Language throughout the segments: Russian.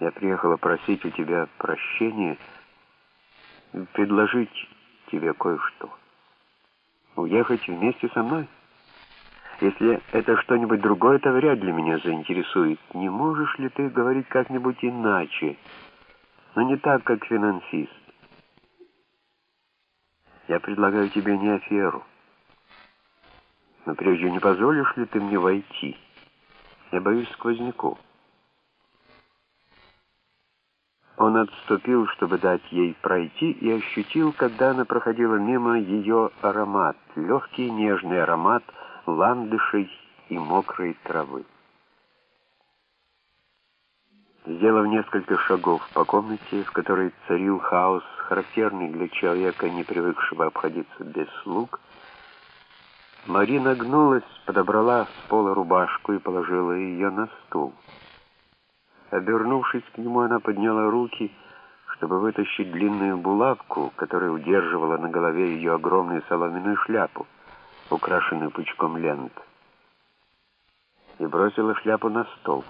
Я приехала просить у тебя прощения предложить тебе кое-что. Уехать вместе со мной? Если это что-нибудь другое, то вряд ли меня заинтересует. Не можешь ли ты говорить как-нибудь иначе, но не так, как финансист? Я предлагаю тебе не аферу. Но прежде не позволишь ли ты мне войти? Я боюсь сквозняков. Он отступил, чтобы дать ей пройти, и ощутил, когда она проходила мимо ее аромат, легкий нежный аромат ландышей и мокрой травы. Сделав несколько шагов по комнате, в которой царил хаос, характерный для человека, не привыкшего обходиться без слуг, Мари нагнулась, подобрала с пола рубашку и положила ее на стул. Обернувшись к нему, она подняла руки, чтобы вытащить длинную булавку, которая удерживала на голове ее огромную соломенную шляпу, украшенную пучком лент, и бросила шляпу на стол.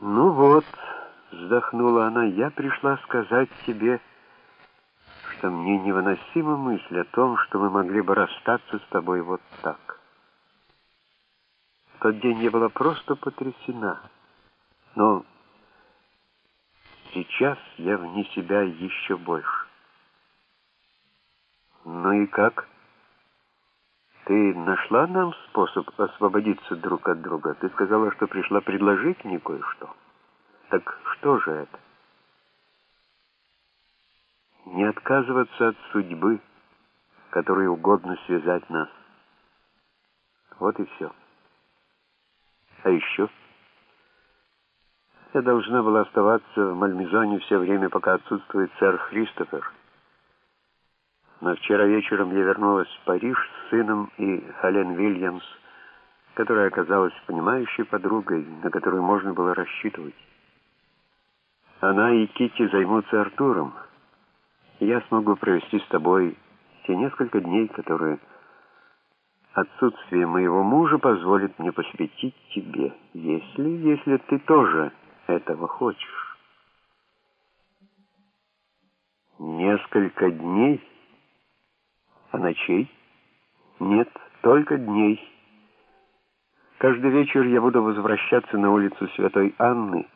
«Ну вот», — вздохнула она, — «я пришла сказать тебе, что мне невыносима мысль о том, что мы могли бы расстаться с тобой вот так» тот день я была просто потрясена. Но сейчас я вне себя еще больше. Ну и как? Ты нашла нам способ освободиться друг от друга? Ты сказала, что пришла предложить мне кое-что. Так что же это? Не отказываться от судьбы, которой угодно связать нас. Вот и все. А еще? Я должна была оставаться в Мальмезоне все время, пока отсутствует сэр Христофер. Но вчера вечером я вернулась в Париж с сыном и Хелен Вильямс, которая оказалась понимающей подругой, на которую можно было рассчитывать. Она и Кити займутся Артуром. Я смогу провести с тобой те несколько дней, которые Отсутствие моего мужа позволит мне посвятить тебе, если, если ты тоже этого хочешь. Несколько дней, а ночей? Нет, только дней. Каждый вечер я буду возвращаться на улицу Святой Анны,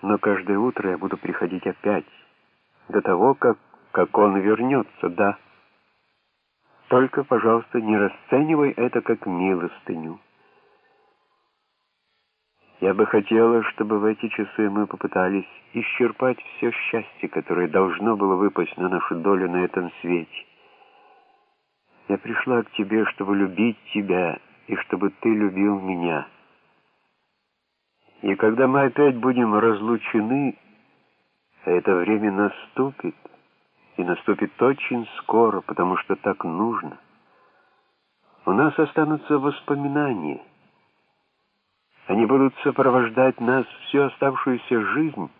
но каждое утро я буду приходить опять, до того, как, как он вернется, да. Только, пожалуйста, не расценивай это как милостыню. Я бы хотела, чтобы в эти часы мы попытались исчерпать все счастье, которое должно было выпасть на нашу долю на этом свете. Я пришла к тебе, чтобы любить тебя, и чтобы ты любил меня. И когда мы опять будем разлучены, а это время наступит, и наступит очень скоро, потому что так нужно. У нас останутся воспоминания. Они будут сопровождать нас всю оставшуюся жизнь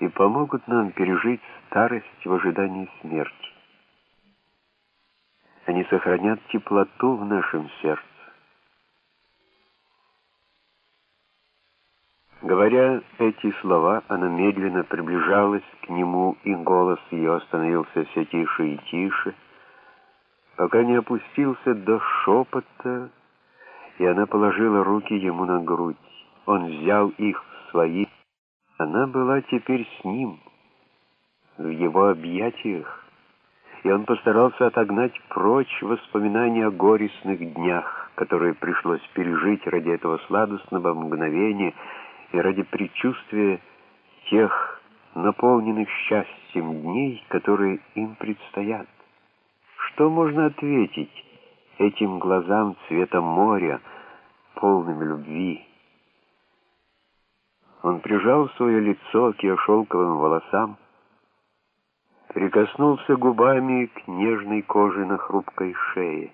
и помогут нам пережить старость в ожидании смерти. Они сохранят теплоту в нашем сердце. Говоря эти слова, она медленно приближалась к нему, и голос ее становился все тише и тише, пока не опустился до шепота, и она положила руки ему на грудь. Он взял их в свои. Она была теперь с ним, в его объятиях, и он постарался отогнать прочь воспоминания о горестных днях, которые пришлось пережить ради этого сладостного мгновения, и ради предчувствия тех наполненных счастьем дней, которые им предстоят. Что можно ответить этим глазам цвета моря, полным любви? Он прижал свое лицо к ее шелковым волосам, прикоснулся губами к нежной коже на хрупкой шее.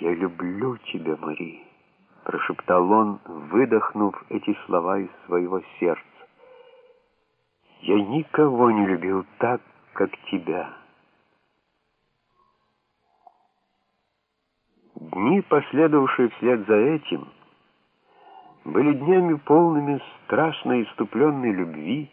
«Я люблю тебя, Мария» прошептал он, выдохнув эти слова из своего сердца. «Я никого не любил так, как тебя». Дни, последовавшие вслед за этим, были днями полными страстной иступленной любви,